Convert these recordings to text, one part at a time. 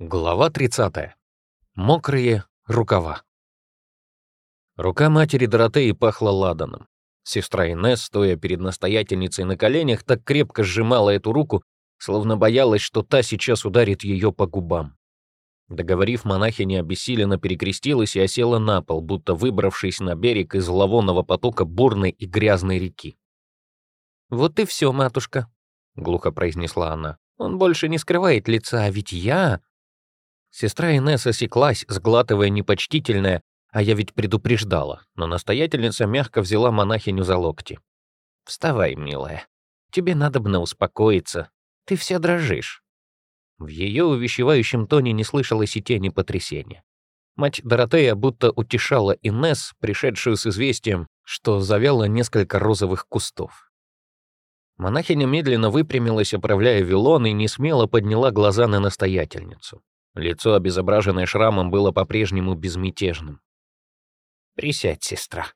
Глава 30. Мокрые рукава. Рука матери Доротеи пахла ладаном. Сестра Инесс, стоя перед настоятельницей на коленях, так крепко сжимала эту руку, словно боялась, что та сейчас ударит ее по губам. Договорив, монахиня обессиленно перекрестилась и осела на пол, будто выбравшись на берег из зловонного потока бурной и грязной реки. «Вот и все, матушка», — глухо произнесла она. «Он больше не скрывает лица, а ведь я Сестра Инесса осеклась, сглатывая непочтительное, а я ведь предупреждала, но настоятельница мягко взяла монахиню за локти. «Вставай, милая. Тебе надо бы успокоиться. Ты вся дрожишь». В ее увещевающем тоне не слышалось и тени потрясения. Мать Доротея будто утешала Инесс, пришедшую с известием, что завяла несколько розовых кустов. Монахиня медленно выпрямилась, оправляя вилон, и не смело подняла глаза на настоятельницу. Лицо, обезображенное шрамом, было по-прежнему безмятежным. «Присядь, сестра».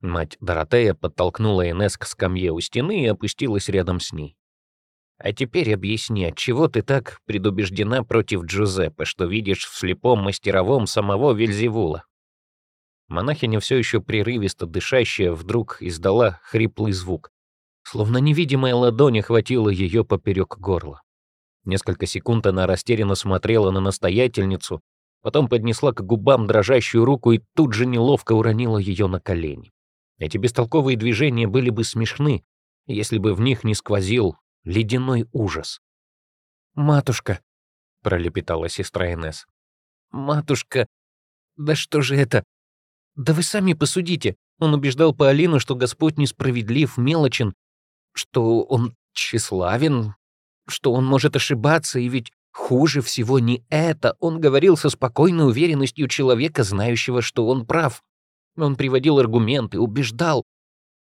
Мать Доротея подтолкнула Инесс к скамье у стены и опустилась рядом с ней. «А теперь объясни, отчего ты так предубеждена против Джузеппе, что видишь в слепом мастеровом самого Вельзевула?» Монахиня, все еще прерывисто дышащая, вдруг издала хриплый звук, словно невидимая ладонь охватила ее поперек горла. Несколько секунд она растерянно смотрела на настоятельницу, потом поднесла к губам дрожащую руку и тут же неловко уронила ее на колени. Эти бестолковые движения были бы смешны, если бы в них не сквозил ледяной ужас. «Матушка», — пролепетала сестра Инесс, — «матушка, да что же это? Да вы сами посудите. Он убеждал Паолину, что Господь несправедлив, мелочен, что он тщеславен, что он может ошибаться, и ведь хуже всего не это. Он говорил со спокойной уверенностью человека, знающего, что он прав. Он приводил аргументы, убеждал.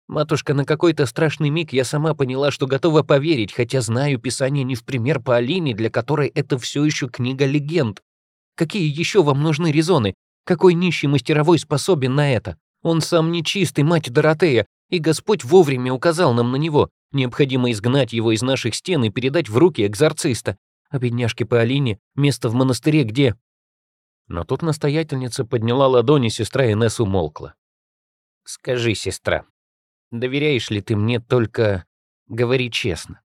Матушка, на какой-то страшный миг я сама поняла, что готова поверить, хотя знаю Писание не в пример по Алине, для которой это все еще книга легенд. Какие еще вам нужны резоны? Какой нищий мастеровой способен на это? Он сам нечистый, мать Доротея, и Господь вовремя указал нам на него. Необходимо изгнать его из наших стен и передать в руки экзорциста. А бедняжке Паолине место в монастыре где?» Но тут настоятельница подняла ладони, сестра Инесс умолкла. «Скажи, сестра, доверяешь ли ты мне только... Говори честно?»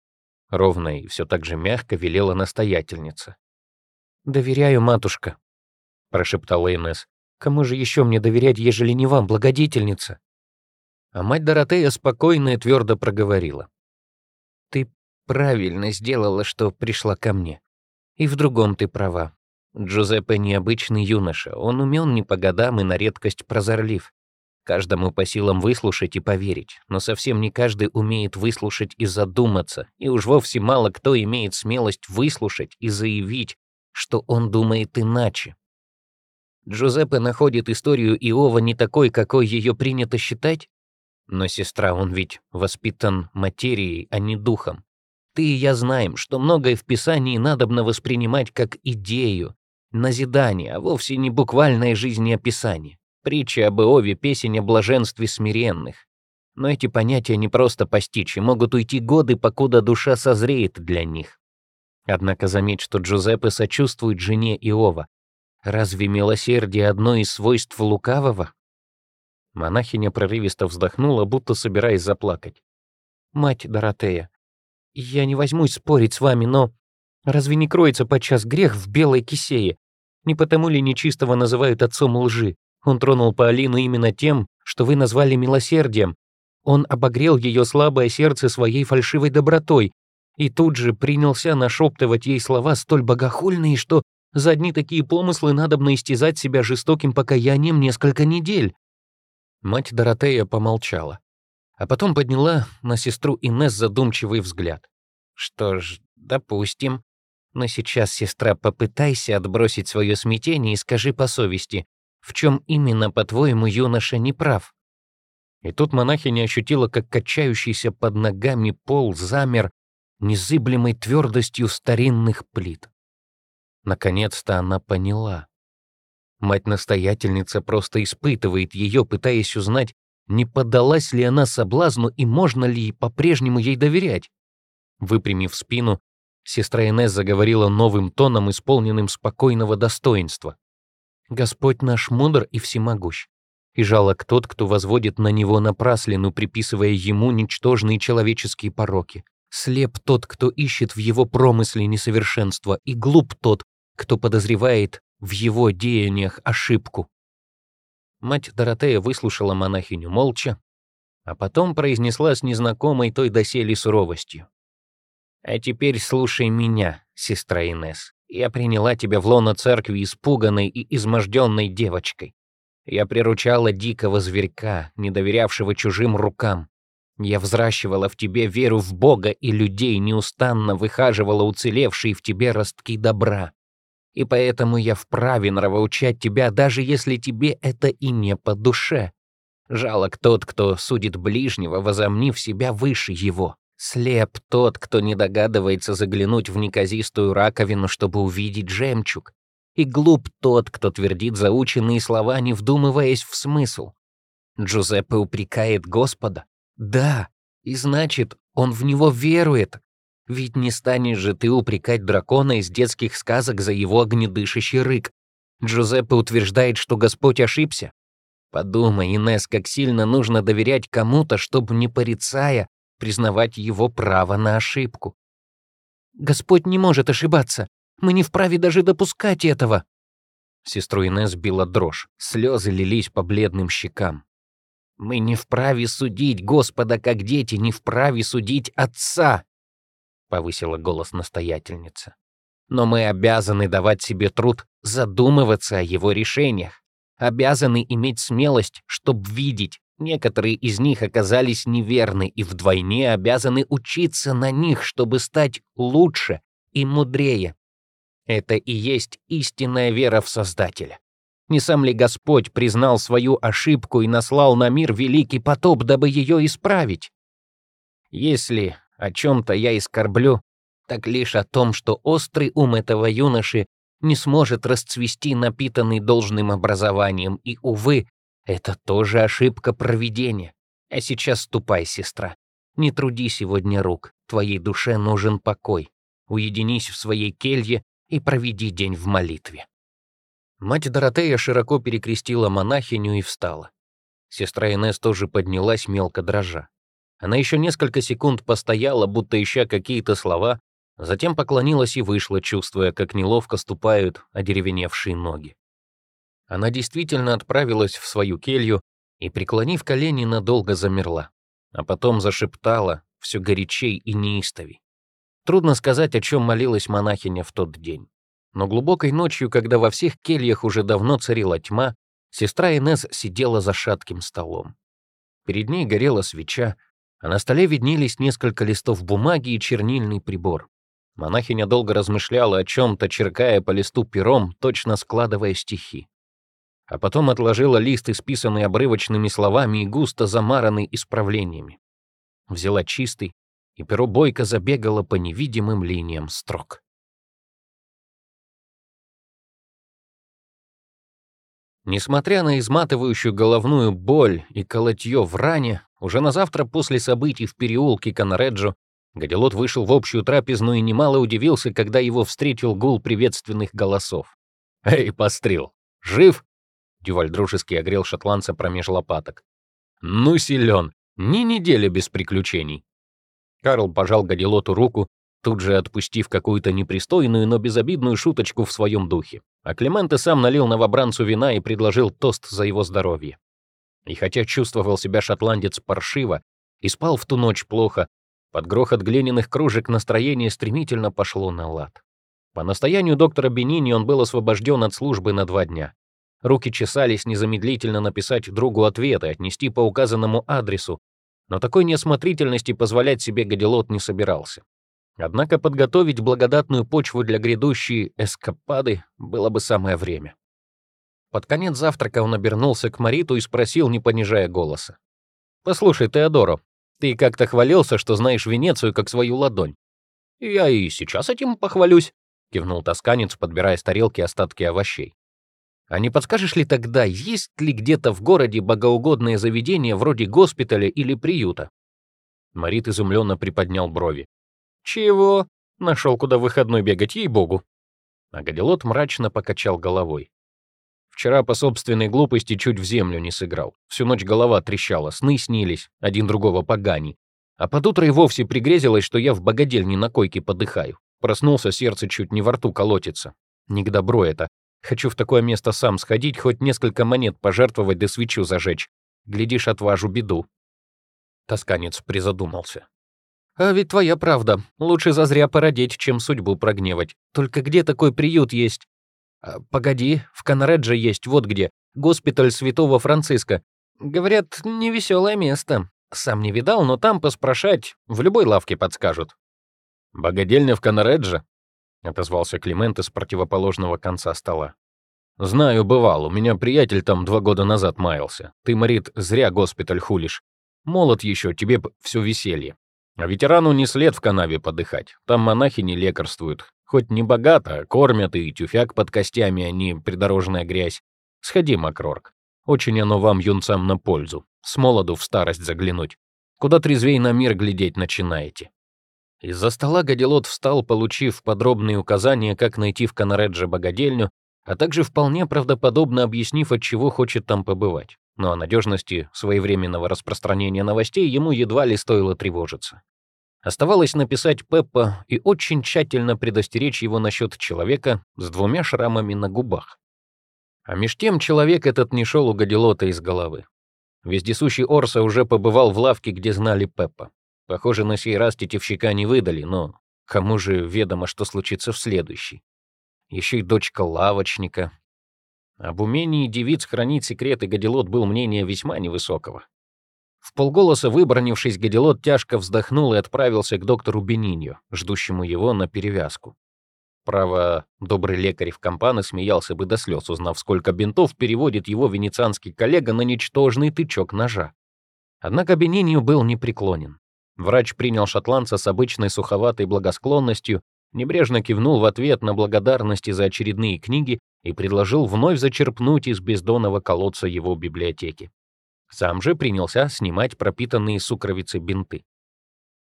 Ровно и все так же мягко велела настоятельница. «Доверяю, матушка», — прошептала Инесс. «Кому же еще мне доверять, ежели не вам, благодетельница?» А мать Доротея спокойно и твердо проговорила. «Ты правильно сделала, что пришла ко мне. И в другом ты права. Джузеппе необычный юноша, он умен не по годам и на редкость прозорлив. Каждому по силам выслушать и поверить, но совсем не каждый умеет выслушать и задуматься, и уж вовсе мало кто имеет смелость выслушать и заявить, что он думает иначе. Джузеппе находит историю Иова не такой, какой ее принято считать, но, сестра, он ведь воспитан материей, а не духом. Ты и я знаем, что многое в Писании надобно воспринимать как идею, назидание, а вовсе не буквальное жизнеописание. Притча об Иове, песень о блаженстве смиренных. Но эти понятия не просто постичь, и могут уйти годы, покуда душа созреет для них. Однако заметь, что Джузеппе сочувствует жене Иова. Разве милосердие одно из свойств лукавого? Монахиня прорывисто вздохнула, будто собираясь заплакать. «Мать Доротея, я не возьмусь спорить с вами, но разве не кроется подчас грех в белой кисее? Не потому ли нечистого называют отцом лжи? Он тронул Паолину именно тем, что вы назвали милосердием. Он обогрел ее слабое сердце своей фальшивой добротой и тут же принялся нашептывать ей слова столь богохульные, что за одни такие помыслы надобно истязать себя жестоким покаянием несколько недель. Мать Доротея помолчала, а потом подняла на сестру Инесс задумчивый взгляд. «Что ж, допустим. Но сейчас, сестра, попытайся отбросить свое смятение и скажи по совести, в чем именно, по-твоему, юноша не прав?» И тут монахиня ощутила, как качающийся под ногами пол замер незыблемой твердостью старинных плит. Наконец-то она поняла. Мать-настоятельница просто испытывает ее, пытаясь узнать, не поддалась ли она соблазну и можно ли по-прежнему ей доверять. Выпрямив спину, Сестра Инесс заговорила новым тоном, исполненным спокойного достоинства. «Господь наш мудр и всемогущ, и жалок тот, кто возводит на него напраслину, приписывая ему ничтожные человеческие пороки. Слеп тот, кто ищет в его промысле несовершенство, и глуп тот, кто подозревает в его деяниях ошибку. Мать Доротея выслушала монахиню молча, а потом произнесла с незнакомой той доселе суровостью. «А теперь слушай меня, сестра Инес. Я приняла тебя в лоно церкви испуганной и изможденной девочкой. Я приручала дикого зверька, не доверявшего чужим рукам. Я взращивала в тебе веру в Бога и людей, неустанно выхаживала уцелевшие в тебе ростки добра и поэтому я вправе нравоучать тебя, даже если тебе это и не по душе. Жалок тот, кто судит ближнего, возомнив себя выше его. Слеп тот, кто не догадывается заглянуть в неказистую раковину, чтобы увидеть жемчуг. И глуп тот, кто твердит заученные слова, не вдумываясь в смысл. Джузеппе упрекает Господа. Да, и значит, он в него верует, ведь не станешь же ты упрекать дракона из детских сказок за его огнедышащий рык. Джузеппе утверждает, что Господь ошибся. Подумай, Инесс, как сильно нужно доверять кому-то, чтобы, не порицая, признавать его право на ошибку. Господь не может ошибаться. Мы не вправе даже допускать этого. Сестру Инесс била дрожь. Слезы лились по бледным щекам. Мы не вправе судить Господа как дети, не вправе судить Отца повысила голос настоятельница. Но мы обязаны давать себе труд задумываться о его решениях, обязаны иметь смелость, чтобы видеть, некоторые из них оказались неверны и вдвойне обязаны учиться на них, чтобы стать лучше и мудрее. Это и есть истинная вера в Создателя. Не сам ли Господь признал свою ошибку и наслал на мир великий потоп, дабы ее исправить? Если о чем-то я и скорблю, так лишь о том, что острый ум этого юноши не сможет расцвести напитанный должным образованием, и, увы, это тоже ошибка проведения. А сейчас ступай, сестра. Не труди сегодня рук, твоей душе нужен покой. Уединись в своей келье и проведи день в молитве. Мать Доротея широко перекрестила монахиню и встала. Сестра Инесс тоже поднялась, мелко дрожа. Она еще несколько секунд постояла, будто ища какие-то слова, затем поклонилась и вышла, чувствуя, как неловко ступают одеревеневшие ноги. Она действительно отправилась в свою келью и, преклонив колени, надолго замерла, а потом зашептала все горячей и неистовей. Трудно сказать, о чем молилась монахиня в тот день. Но глубокой ночью, когда во всех кельях уже давно царила тьма, сестра Инес сидела за шатким столом. Перед ней горела свеча, а на столе виднелись несколько листов бумаги и чернильный прибор. Монахиня долго размышляла о чем-то, черкая по листу пером, точно складывая стихи. А потом отложила лист, исписанный обрывочными словами и густо замаранный исправлениями. Взяла чистый, и перо бойко забегало по невидимым линиям строк. Несмотря на изматывающую головную боль и колотье в ране, уже на завтра после событий в переулке Канареджо Гадилот вышел в общую трапезную и немало удивился, когда его встретил гул приветственных голосов. «Эй, пострел! Жив?» Дюваль дружески огрел шотландца промеж лопаток. «Ну, силен! Ни недели без приключений!» Карл пожал Гадилоту руку, тут же отпустив какую-то непристойную, но безобидную шуточку в своем духе. А Клименте сам налил новобранцу вина и предложил тост за его здоровье. И хотя чувствовал себя шотландец паршиво и спал в ту ночь плохо, под грохот глиняных кружек настроение стремительно пошло на лад. По настоянию доктора Бенини он был освобожден от службы на два дня. Руки чесались незамедлительно написать другу ответ и отнести по указанному адресу, но такой неосмотрительности позволять себе Гадилот не собирался. Однако подготовить благодатную почву для грядущей эскапады было бы самое время. Под конец завтрака он обернулся к Мариту и спросил, не понижая голоса. «Послушай, Теодоро, ты как-то хвалился, что знаешь Венецию как свою ладонь». «Я и сейчас этим похвалюсь», — кивнул тосканец, подбирая с тарелки остатки овощей. «А не подскажешь ли тогда, есть ли где-то в городе богоугодное заведение вроде госпиталя или приюта?» Марит изумленно приподнял брови. «Чего? Нашел, куда выходной бегать, ей-богу. А Гадилот мрачно покачал головой. Вчера по собственной глупости чуть в землю не сыграл. Всю ночь голова трещала, сны снились, один другого погани. А под утро и вовсе пригрезилось, что я в богадельне на койке подыхаю. Проснулся, сердце чуть не во рту колотится. Не к добру это. Хочу в такое место сам сходить, хоть несколько монет пожертвовать да свечу зажечь. Глядишь, отважу беду. Тосканец призадумался. «А ведь твоя правда. Лучше зазря породеть, чем судьбу прогневать. Только где такой приют есть? А, погоди, в Канаредже есть, вот где. Госпиталь Святого Франциска. Говорят, невеселое место. Сам не видал, но там поспрашать в любой лавке подскажут». «Богодельня в Канаредже?» — отозвался Климент из противоположного конца стола. «Знаю, бывал. У меня приятель там два года назад маялся. Ты, Марит, зря госпиталь хулишь. Молод еще, тебе все веселье. А ветерану не след в канаве подыхать. Там монахи не лекарствуют. Хоть не богато, кормят и тюфяк под костями, а не придорожная грязь. Сходи, Макрорк. Очень оно вам, юнцам, на пользу. С молоду в старость заглянуть. Куда трезвей на мир глядеть начинаете. Из-за стола Гадилот встал, получив подробные указания, как найти в Канаредже богадельню, а также вполне правдоподобно объяснив, от чего хочет там побывать. Но о надежности своевременного распространения новостей ему едва ли стоило тревожиться. Оставалось написать Пеппа и очень тщательно предостеречь его насчет человека с двумя шрамами на губах. А меж тем человек этот не шел у Гадилота из головы. Вездесущий Орса уже побывал в лавке, где знали Пеппа. Похоже, на сей раз тетевщика не выдали, но кому же ведомо, что случится в следующий? Еще и дочка лавочника, об умении девиц хранить секреты Гадилот был мнения весьма невысокого. В полголоса выбронившись, Гадилот тяжко вздохнул и отправился к доктору Бенинью, ждущему его на перевязку. Право, добрый лекарь в компаны смеялся бы до слез, узнав, сколько бинтов переводит его венецианский коллега на ничтожный тычок ножа. Однако Бенинью был непреклонен. Врач принял шотландца с обычной суховатой благосклонностью, небрежно кивнул в ответ на благодарности за очередные книги и предложил вновь зачерпнуть из бездонного колодца его библиотеки. Сам же принялся снимать пропитанные сукровицы бинты.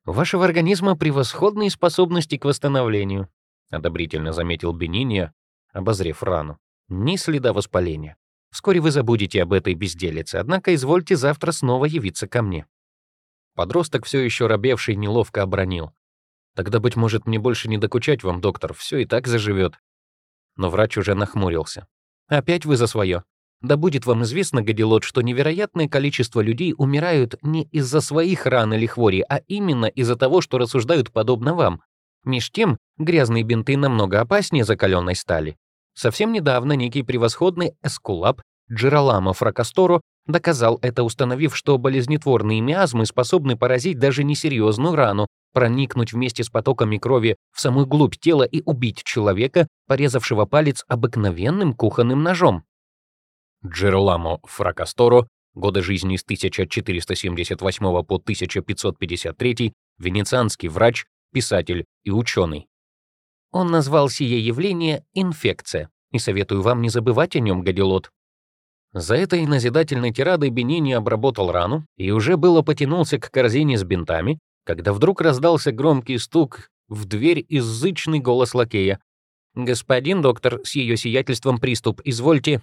«У вашего организма превосходные способности к восстановлению», одобрительно заметил Бениния, обозрев рану. «Ни следа воспаления. Вскоре вы забудете об этой безделице, однако извольте завтра снова явиться ко мне». Подросток, все еще робевший, неловко обронил. «Тогда, быть может, мне больше не докучать вам, доктор, все и так заживет но врач уже нахмурился. «Опять вы за свое. Да будет вам известно, Гадилот, что невероятное количество людей умирают не из-за своих ран или хвори, а именно из-за того, что рассуждают подобно вам. Меж тем, грязные бинты намного опаснее закаленной стали. Совсем недавно некий превосходный эскулап Джераламо Фракасторо доказал это, установив, что болезнетворные миазмы способны поразить даже несерьезную рану, проникнуть вместе с потоками крови в самую глубь тела и убить человека, порезавшего палец обыкновенным кухонным ножом. Джероламо Фракасторо, годы жизни с 1478 по 1553, венецианский врач, писатель и ученый. Он назвал сие явление «инфекция», и советую вам не забывать о нем, Гадилот. За этой назидательной тирадой Бенини обработал рану и уже было потянулся к корзине с бинтами, когда вдруг раздался громкий стук в дверь и зычный голос лакея. «Господин доктор, с ее сиятельством приступ, извольте...»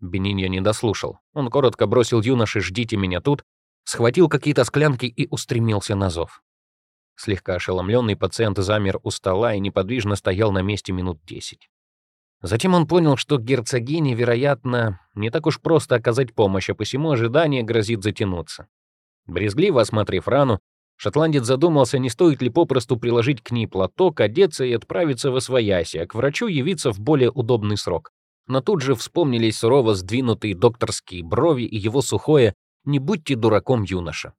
Бенинья не дослушал. Он коротко бросил юноше «ждите меня тут», схватил какие-то склянки и устремился на зов. Слегка ошеломленный пациент замер у стола и неподвижно стоял на месте минут десять. Затем он понял, что герцогине, вероятно, не так уж просто оказать помощь, а посему ожидание грозит затянуться. Брезгливо осмотрев рану, шотландец задумался, не стоит ли попросту приложить к ней платок, одеться и отправиться во свояси, а к врачу явиться в более удобный срок. Но тут же вспомнились сурово сдвинутые докторские брови и его сухое «не будьте дураком, юноша».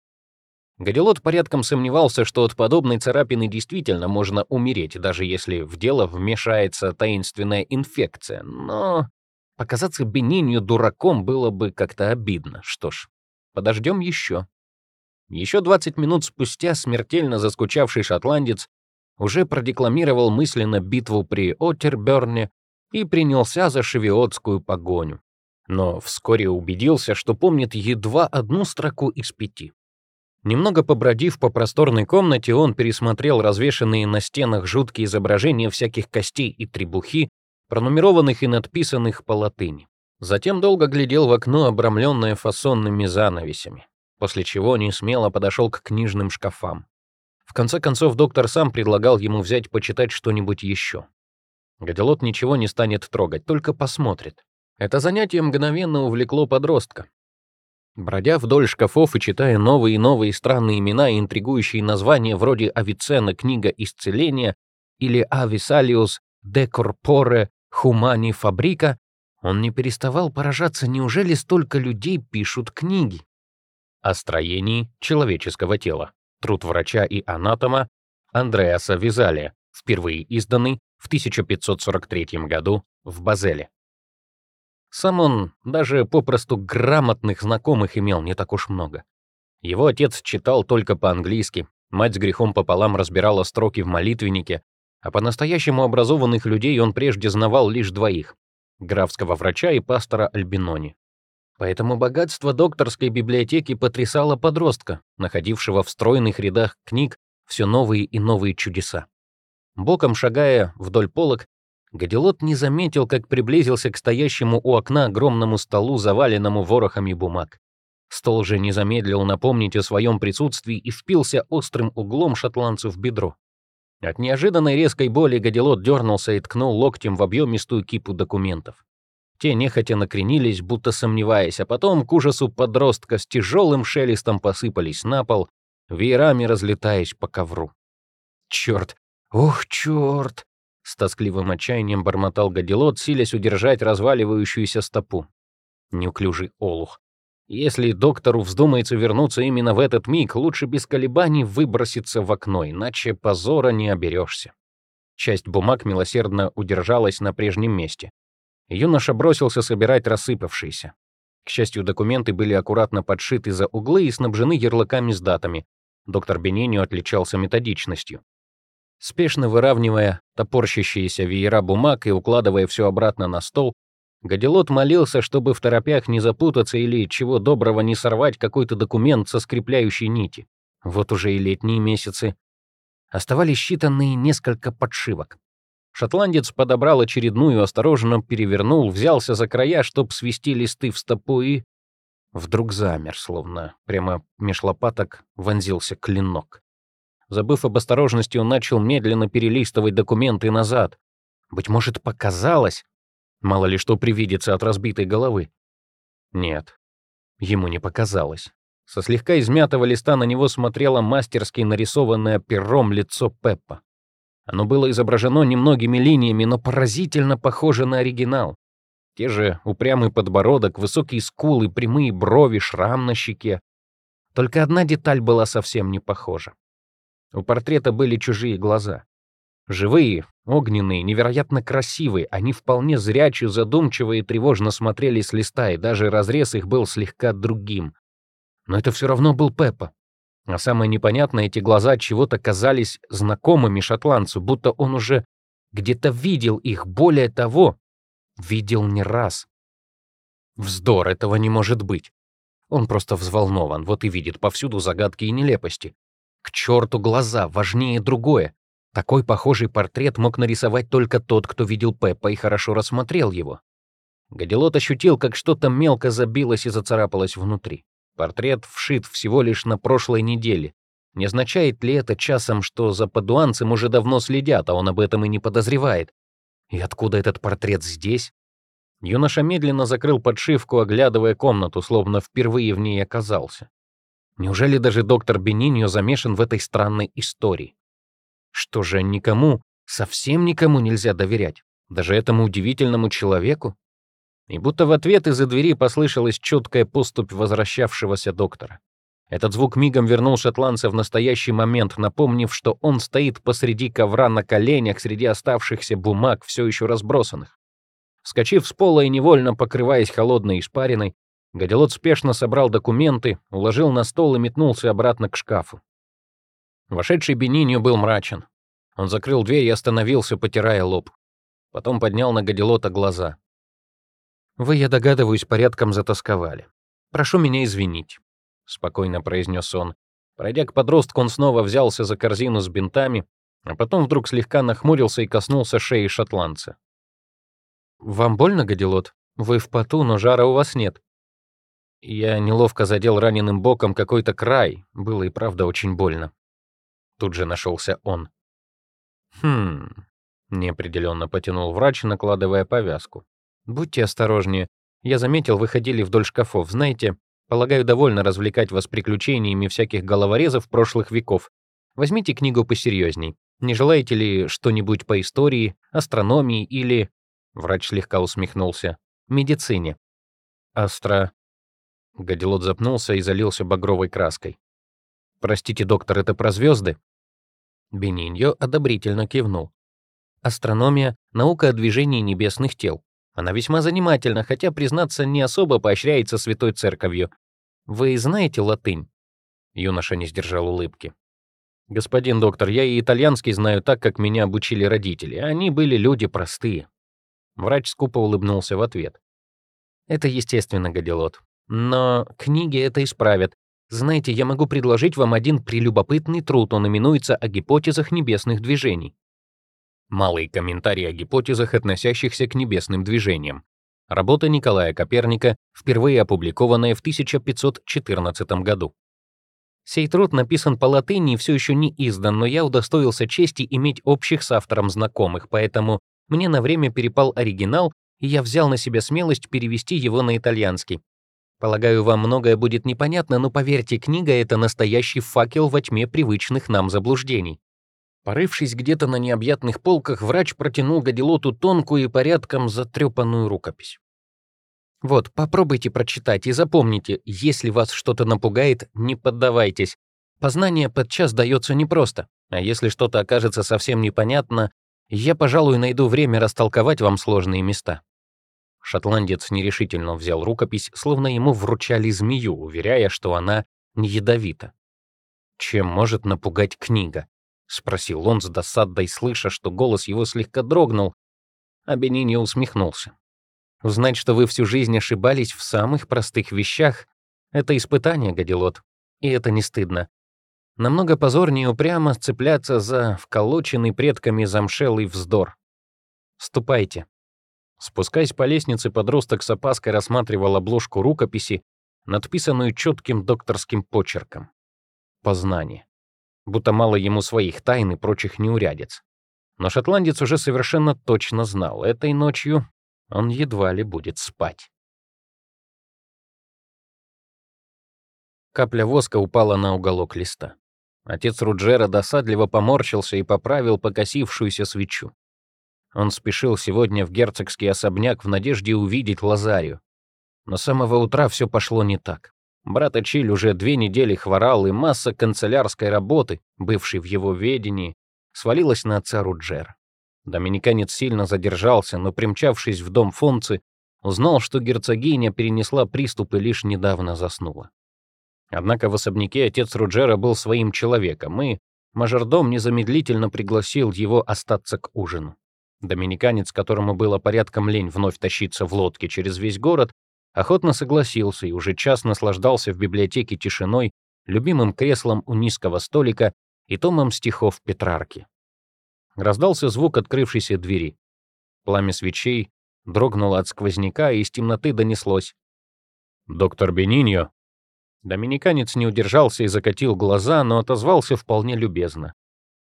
Гадилот порядком сомневался, что от подобной царапины действительно можно умереть, даже если в дело вмешается таинственная инфекция. Но показаться Бенинью дураком было бы как-то обидно. Что ж, подождем еще. Еще 20 минут спустя смертельно заскучавший шотландец уже продекламировал мысленно битву при Отерберне и принялся за шевиотскую погоню. Но вскоре убедился, что помнит едва одну строку из пяти. Немного побродив по просторной комнате, он пересмотрел развешанные на стенах жуткие изображения всяких костей и требухи, пронумерованных и надписанных по латыни. Затем долго глядел в окно, обрамленное фасонными занавесями, после чего не смело подошел к книжным шкафам. В конце концов, доктор сам предлагал ему взять почитать что-нибудь еще. Гадилот ничего не станет трогать, только посмотрит. Это занятие мгновенно увлекло подростка. Бродя вдоль шкафов и читая новые и новые странные имена и интригующие названия вроде «Авиценна. Книга исцеления» или «Ависалиус де Корпоре Хумани Фабрика», он не переставал поражаться, неужели столько людей пишут книги? О строении человеческого тела. Труд врача и анатома Андреаса Визалия, впервые изданный в 1543 году в Базеле. Сам он даже попросту грамотных знакомых имел не так уж много. Его отец читал только по-английски, мать с грехом пополам разбирала строки в молитвеннике, а по-настоящему образованных людей он прежде знавал лишь двоих — графского врача и пастора Альбинони. Поэтому богатство докторской библиотеки потрясало подростка, находившего в стройных рядах книг все новые и новые чудеса. Боком шагая вдоль полок, Гадилот не заметил, как приблизился к стоящему у окна огромному столу, заваленному ворохами бумаг. Стол же не замедлил напомнить о своем присутствии и впился острым углом шотландцу в бедро. От неожиданной резкой боли Гадилот дернулся и ткнул локтем в объемистую кипу документов. Те нехотя накренились, будто сомневаясь, а потом, к ужасу подростка, с тяжелым шелестом посыпались на пол, веерами разлетаясь по ковру. «Черт! Ох, черт!» С тоскливым отчаянием бормотал Гадилот, силясь удержать разваливающуюся стопу. Неуклюжий олух. Если доктору вздумается вернуться именно в этот миг, лучше без колебаний выброситься в окно, иначе позора не оберешься. Часть бумаг милосердно удержалась на прежнем месте. Юноша бросился собирать рассыпавшиеся. К счастью, документы были аккуратно подшиты за углы и снабжены ярлыками с датами. Доктор Бениньо отличался методичностью. Спешно выравнивая топорщащиеся веера бумаг и укладывая все обратно на стол, Гадилот молился, чтобы в торопях не запутаться или чего доброго не сорвать какой-то документ со скрепляющей нити. Вот уже и летние месяцы. Оставались считанные несколько подшивок. Шотландец подобрал очередную, осторожно перевернул, взялся за края, чтоб свести листы в стопу и... Вдруг замер, словно прямо меж лопаток вонзился клинок. Забыв об осторожности, он начал медленно перелистывать документы назад. Быть может, показалось? Мало ли что привидится от разбитой головы. Нет, ему не показалось. Со слегка измятого листа на него смотрело мастерски нарисованное пером лицо Пеппа. Оно было изображено немногими линиями, но поразительно похоже на оригинал. Те же упрямый подбородок, высокие скулы, прямые брови, шрам на щеке. Только одна деталь была совсем не похожа. У портрета были чужие глаза. Живые, огненные, невероятно красивые, они вполне зрячие, задумчивые и тревожно смотрели с листа, и даже разрез их был слегка другим. Но это все равно был Пеппа. А самое непонятное, эти глаза чего-то казались знакомыми шотландцу, будто он уже где-то видел их, более того, видел не раз. Вздор, этого не может быть. Он просто взволнован, вот и видит повсюду загадки и нелепости. Черту глаза, важнее другое. Такой похожий портрет мог нарисовать только тот, кто видел Пеппа и хорошо рассмотрел его. Гадилот ощутил, как что-то мелко забилось и зацарапалось внутри. Портрет вшит всего лишь на прошлой неделе. Не означает ли это часом, что за падуанцем уже давно следят, а он об этом и не подозревает? И откуда этот портрет здесь? Юноша медленно закрыл подшивку, оглядывая комнату, словно впервые в ней оказался. Неужели даже доктор Бениньо замешан в этой странной истории? Что же, никому, совсем никому нельзя доверять? Даже этому удивительному человеку? И будто в ответ из-за двери послышалась четкая поступь возвращавшегося доктора. Этот звук мигом вернул шотландца в настоящий момент, напомнив, что он стоит посреди ковра на коленях среди оставшихся бумаг, все еще разбросанных. Вскочив с пола и невольно покрываясь холодной испариной, Гадилот спешно собрал документы, уложил на стол и метнулся обратно к шкафу. Вошедший Бениньо был мрачен. Он закрыл дверь и остановился, потирая лоб. Потом поднял на Гадилота глаза. «Вы, я догадываюсь, порядком затасковали. Прошу меня извинить», — спокойно произнес он. Пройдя к подростку, он снова взялся за корзину с бинтами, а потом вдруг слегка нахмурился и коснулся шеи шотландца. «Вам больно, Гадилот? Вы в поту, но жара у вас нет». Я неловко задел раненым боком какой-то край, было и правда очень больно. Тут же нашелся он. «Хм...» — неопределенно потянул врач, накладывая повязку. «Будьте осторожнее. Я заметил, вы ходили вдоль шкафов. Знаете, полагаю, довольно развлекать вас приключениями всяких головорезов прошлых веков. Возьмите книгу посерьезней. Не желаете ли что-нибудь по истории, астрономии или...» Врач слегка усмехнулся. «Медицине». «Астро...» Гадилот запнулся и залился багровой краской. «Простите, доктор, это про звезды?» Бениньо одобрительно кивнул. Астрономия — наука о движении небесных тел. Она весьма занимательна, хотя, признаться, не особо поощряется Святой Церковью. Вы знаете латынь?» Юноша не сдержал улыбки. «Господин доктор, я и итальянский знаю так, как меня обучили родители. Они были люди простые». Врач скупо улыбнулся в ответ. «Это естественно, Гадилот. Но книги это исправят. Знаете, я могу предложить вам один прелюбопытный труд, он именуется «О гипотезах небесных движений». Малый комментарий о гипотезах, относящихся к небесным движениям. Работа Николая Коперника, впервые опубликованная в 1514 году. Сей труд написан по латыни и все еще не издан, но я удостоился чести иметь общих с автором знакомых, поэтому мне на время перепал оригинал, и я взял на себя смелость перевести его на итальянский. Полагаю, вам многое будет непонятно, но поверьте, книга — это настоящий факел во тьме привычных нам заблуждений. Порывшись где-то на необъятных полках, врач протянул Гадилоту тонкую и порядком затрепанную рукопись. Вот, попробуйте прочитать и запомните, если вас что-то напугает, не поддавайтесь. Познание подчас дается непросто, а если что-то окажется совсем непонятно, я, пожалуй, найду время растолковать вам сложные места. Шотландец нерешительно взял рукопись, словно ему вручали змею, уверяя, что она не ядовита. «Чем может напугать книга?» — спросил он с досадой, слыша, что голос его слегка дрогнул, а Бенини усмехнулся. «Узнать, что вы всю жизнь ошибались в самых простых вещах — это испытание, Гадилот, и это не стыдно. Намного позорнее упрямо цепляться за вколоченный предками замшелый вздор. Ступайте, Спускаясь по лестнице, подросток с опаской рассматривал обложку рукописи, надписанную четким докторским почерком. Познание. Будто мало ему своих тайн и прочих неурядиц. Но шотландец уже совершенно точно знал, этой ночью он едва ли будет спать. Капля воска упала на уголок листа. Отец Руджера досадливо поморщился и поправил покосившуюся свечу. Он спешил сегодня в герцогский особняк в надежде увидеть Лазарию. Но с самого утра все пошло не так. Брат Ачиль уже две недели хворал, и масса канцелярской работы, бывшей в его ведении, свалилась на отца Руджера. Доминиканец сильно задержался, но, примчавшись в дом Фонцы, узнал, что герцогиня перенесла приступ и лишь недавно заснула. Однако в особняке отец Руджера был своим человеком, и мажордом незамедлительно пригласил его остаться к ужину. Доминиканец, которому было порядком лень вновь тащиться в лодке через весь город, охотно согласился и уже час наслаждался в библиотеке тишиной, любимым креслом у низкого столика и томом стихов Петрарки. Раздался звук открывшейся двери. Пламя свечей дрогнуло от сквозняка, и из темноты донеслось. «Доктор Бениньо?» Доминиканец не удержался и закатил глаза, но отозвался вполне любезно.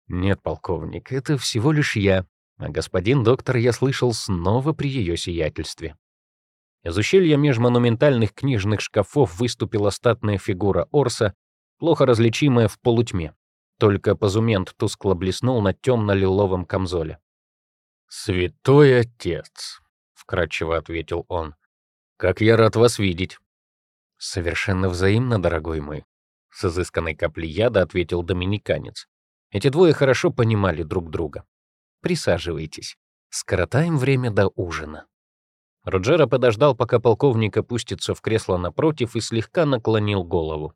«Нет, полковник, это всего лишь я. А господин доктор, я слышал, снова при ее сиятельстве. Из ущелья меж монументальных книжных шкафов выступила статная фигура Орса, плохо различимая в полутьме. Только позумент тускло блеснул на темно-лиловом камзоле. «Святой отец», — вкратчиво ответил он, — «как я рад вас видеть». «Совершенно взаимно, дорогой мой», — с изысканной каплей яда ответил доминиканец. Эти двое хорошо понимали друг друга. Присаживайтесь. Скоротаем время до ужина». Роджера подождал, пока полковник опустится в кресло напротив и слегка наклонил голову.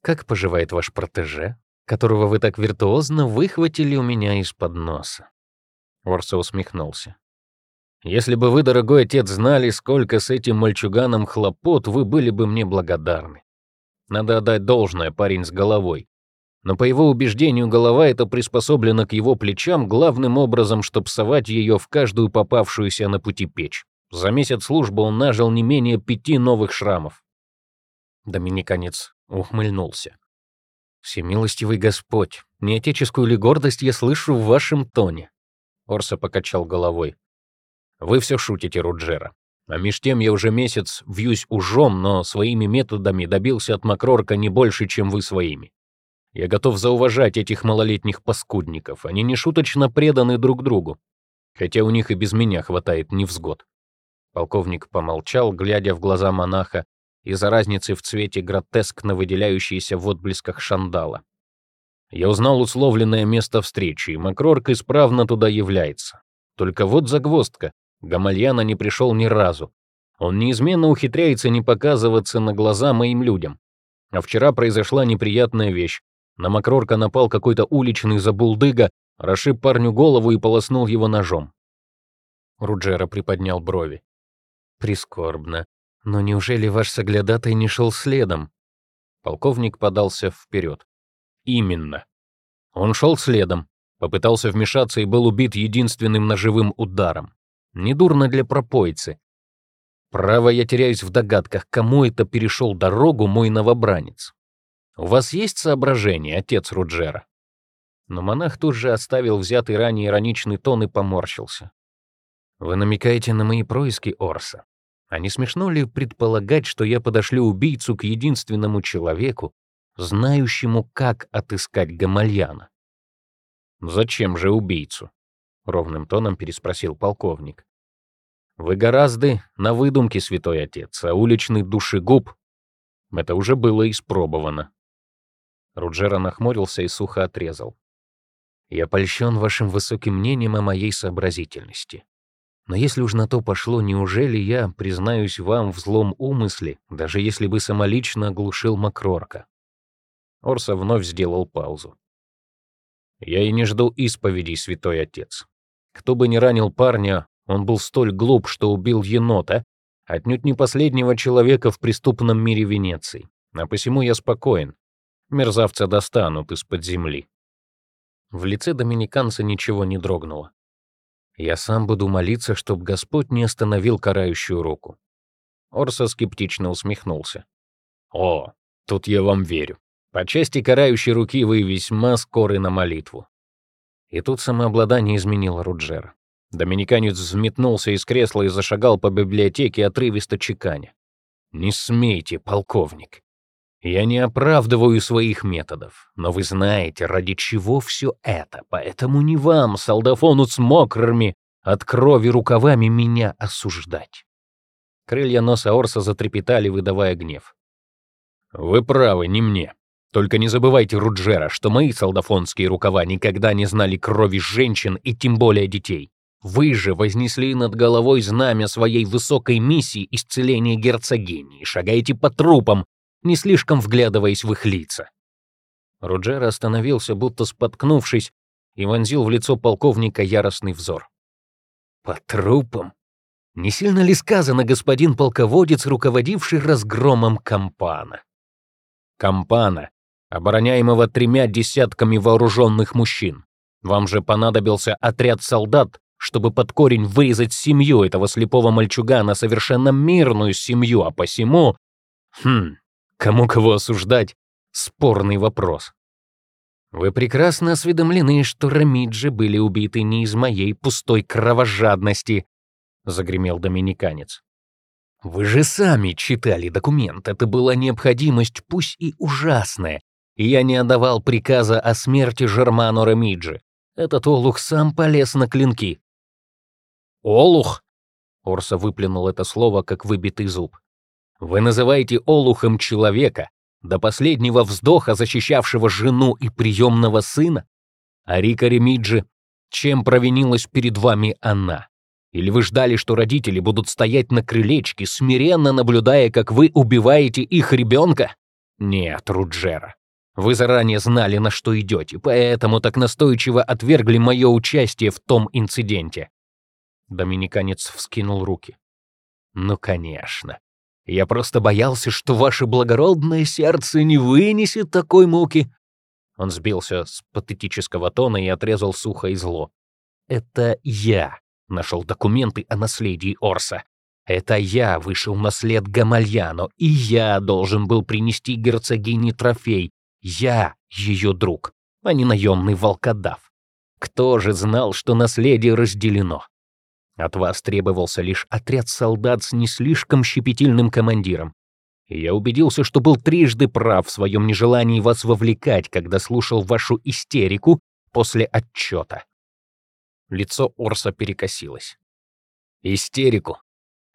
«Как поживает ваш протеже, которого вы так виртуозно выхватили у меня из-под носа?» Орсо усмехнулся. «Если бы вы, дорогой отец, знали, сколько с этим мальчуганом хлопот, вы были бы мне благодарны. Надо отдать должное, парень с головой. Но по его убеждению, голова эта приспособлена к его плечам главным образом, чтобы совать ее в каждую попавшуюся на пути печь. За месяц службы он нажил не менее пяти новых шрамов. Доминиканец ухмыльнулся. «Всемилостивый Господь, не отеческую ли гордость я слышу в вашем тоне?» Орса покачал головой. «Вы все шутите, Руджера. А меж тем я уже месяц вьюсь ужом, но своими методами добился от Макрорка не больше, чем вы своими. Я готов зауважать этих малолетних паскудников. Они не шуточно преданы друг другу. Хотя у них и без меня хватает невзгод». Полковник помолчал, глядя в глаза монаха, из-за разницы в цвете гротескно выделяющейся в отблесках шандала. Я узнал условленное место встречи, и Макрорк исправно туда является. Только вот загвоздка. Гамальяна не пришел ни разу. Он неизменно ухитряется не показываться на глаза моим людям. А вчера произошла неприятная вещь. На Макрорка напал какой-то уличный забулдыга, расшиб парню голову и полоснул его ножом. Руджера приподнял брови. Прискорбно. Но неужели ваш соглядатай не шел следом? Полковник подался вперед. Именно. Он шел следом, попытался вмешаться и был убит единственным ножевым ударом. Недурно для пропойцы. Право, я теряюсь в догадках, кому это перешел дорогу мой новобранец. У вас есть соображение, отец Руджера? Но монах тут же оставил взятый ранее ироничный тон и поморщился. Вы намекаете на мои происки, Орса? А не смешно ли предполагать, что я подошлю убийцу к единственному человеку, знающему, как отыскать Гамальяна? «Зачем же убийцу?» — ровным тоном переспросил полковник. «Вы гораздо на выдумке, святой отец, а уличный душегуб — это уже было испробовано». Руджера нахмурился и сухо отрезал. «Я польщен вашим высоким мнением о моей сообразительности. Но если уж на то пошло, неужели я признаюсь вам в злом умысле, даже если бы самолично оглушил Макрорка?» Орса вновь сделал паузу. «Я и не жду исповедей, святой отец. Кто бы ни ранил парня, он был столь глуп, что убил енота, отнюдь не последнего человека в преступном мире Венеции. А посему я спокоен. Мерзавца достанут из-под земли». В лице доминиканца ничего не дрогнуло. Я сам буду молиться, чтобы Господь не остановил карающую руку. Орса скептично усмехнулся. О, тут я вам верю. По части карающей руки вы весьма скоры на молитву. И тут самообладание изменило Руджера. Доминиканец взметнулся из кресла и зашагал по библиотеке отрывисто чеканя. «Не смейте, полковник. Я не оправдываю своих методов, но вы знаете, ради чего все это, поэтому не вам, солдафону с мокрыми, от крови рукавами меня осуждать. Крылья носа Орса затрепетали, выдавая гнев. «Вы правы, не мне. Только не забывайте, Руджера, что мои солдафонские рукава никогда не знали крови женщин и тем более детей. Вы же вознесли над головой знамя своей высокой миссии исцеления герцогини и шагаете по трупам, не слишком вглядываясь в их лица. Руджера остановился, будто споткнувшись, и вонзил в лицо полковника яростный взор. «По трупам? Не сильно ли сказано, господин полководец, руководивший разгромом Кампана?» «Кампана, обороняемого тремя десятками вооруженных мужчин. Вам же понадобился отряд солдат, чтобы под корень вырезать семью этого слепого мальчугана, совершенно мирную семью, а посему... Хм, Кому кого осуждать — спорный вопрос. Вы прекрасно осведомлены, что Рамиджи были убиты не из моей пустой кровожадности, — загремел доминиканец. Вы же сами читали документ, это была необходимость, пусть и ужасная, я не отдавал приказа о смерти Жерману Рамиджи. Этот олух сам полез на клинки. «Олух?» — Орса выплюнул это слово, как выбитый зуб. Вы называете олухом человека, до последнего вздоха защищавшего жену и приемного сына? А Рика Ремиджи, чем провинилась перед вами она? Или вы ждали, что родители будут стоять на крылечке, смиренно наблюдая, как вы убиваете их ребенка? Нет, Руджера. Вы заранее знали, на что идете, поэтому так настойчиво отвергли мое участие в том инциденте. Доминиканец вскинул руки. Ну, конечно. Я просто боялся, что ваше благородное сердце не вынесет такой муки». Он сбился с патетического тона и отрезал сухо и зло. «Это я нашел документы о наследии Орса. Это я вышел на след Гамальяно, и я должен был принести герцогине трофей. Я ее друг, а не наемный волкодав. Кто же знал, что наследие разделено? От вас требовался лишь отряд солдат с не слишком щепетильным командиром. И я убедился, что был трижды прав в своем нежелании вас вовлекать, когда слушал вашу истерику после отчета. Лицо Орса перекосилось. Истерику?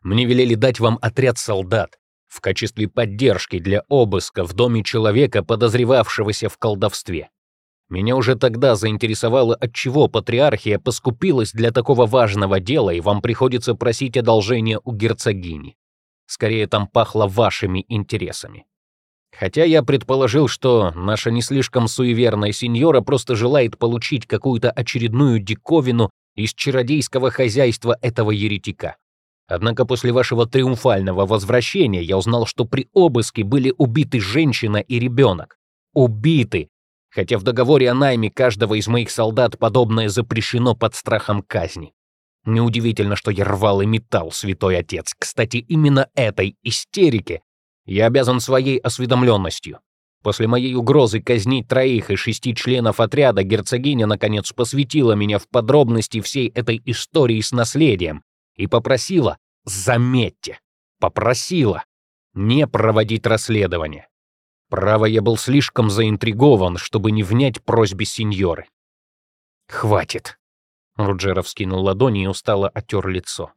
Мне велели дать вам отряд солдат в качестве поддержки для обыска в доме человека, подозревавшегося в колдовстве. Меня уже тогда заинтересовало, отчего патриархия поскупилась для такого важного дела, и вам приходится просить одолжения у герцогини. Скорее, там пахло вашими интересами. Хотя я предположил, что наша не слишком суеверная сеньора просто желает получить какую-то очередную диковину из чародейского хозяйства этого еретика. Однако после вашего триумфального возвращения я узнал, что при обыске были убиты женщина и ребенок. Убиты, хотя в договоре о найме каждого из моих солдат подобное запрещено под страхом казни. Неудивительно, что я рвал и металл, святой отец. Кстати, именно этой истерике я обязан своей осведомленностью. После моей угрозы казнить троих и шести членов отряда герцогиня наконец посвятила меня в подробности всей этой истории с наследием, и попросила, заметьте, попросила не проводить расследование. Право, я был слишком заинтригован, чтобы не внять просьбе сеньоры. «Хватит!» Руджеров скинул ладони и устало оттер лицо.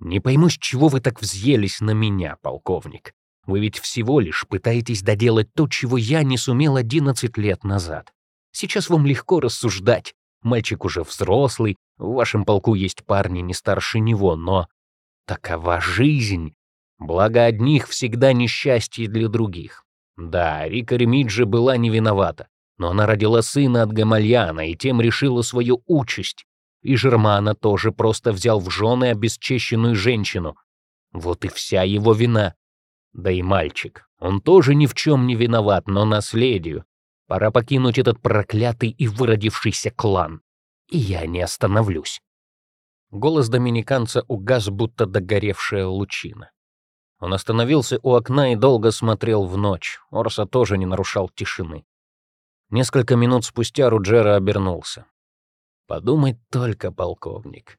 «Не пойму, с чего вы так взъелись на меня, полковник. Вы ведь всего лишь пытаетесь доделать то, чего я не сумел 11 лет назад. Сейчас вам легко рассуждать, Мальчик уже взрослый, в вашем полку есть парни не старше него, но такова жизнь. Благо одних всегда несчастье для других. Да, Рика Ремиджи была не виновата, но она родила сына от Гамальяна и тем решила свою участь. И Жермана тоже просто взял в жены обесчещенную женщину. Вот и вся его вина. Да и мальчик, он тоже ни в чем не виноват, но наследию. Пора покинуть этот проклятый и выродившийся клан. И я не остановлюсь. Голос доминиканца угас, будто догоревшая лучина. Он остановился у окна и долго смотрел в ночь. Орса тоже не нарушал тишины. Несколько минут спустя Руджера обернулся. «Подумать только, полковник.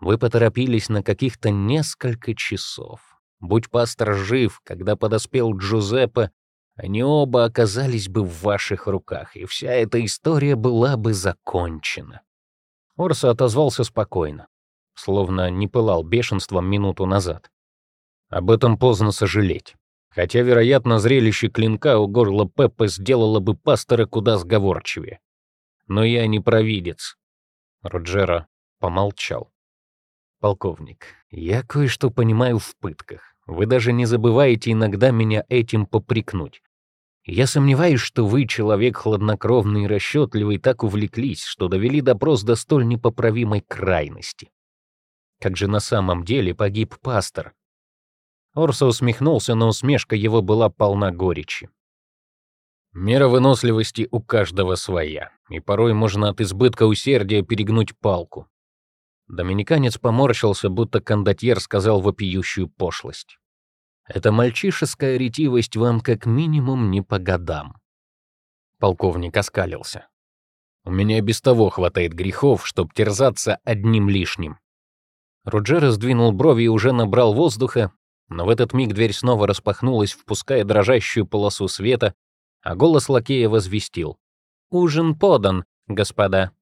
Вы поторопились на каких-то несколько часов. Будь пастор жив, когда подоспел Джузеппе, они оба оказались бы в ваших руках, и вся эта история была бы закончена. Орса отозвался спокойно, словно не пылал бешенством минуту назад. Об этом поздно сожалеть. Хотя, вероятно, зрелище клинка у горла Пеппа сделало бы пастора куда сговорчивее. Но я не провидец. Роджера помолчал. «Полковник, я кое-что понимаю в пытках. Вы даже не забываете иногда меня этим попрекнуть. Я сомневаюсь, что вы, человек хладнокровный и расчетливый, так увлеклись, что довели допрос до столь непоправимой крайности. Как же на самом деле погиб пастор? Орсо усмехнулся, но усмешка его была полна горечи. Мера выносливости у каждого своя, и порой можно от избытка усердия перегнуть палку. Доминиканец поморщился, будто кондотьер сказал вопиющую пошлость. Эта мальчишеская ретивость вам как минимум не по годам. Полковник оскалился. У меня без того хватает грехов, чтоб терзаться одним лишним. Руджера сдвинул брови и уже набрал воздуха, но в этот миг дверь снова распахнулась, впуская дрожащую полосу света, а голос лакея возвестил. «Ужин подан, господа».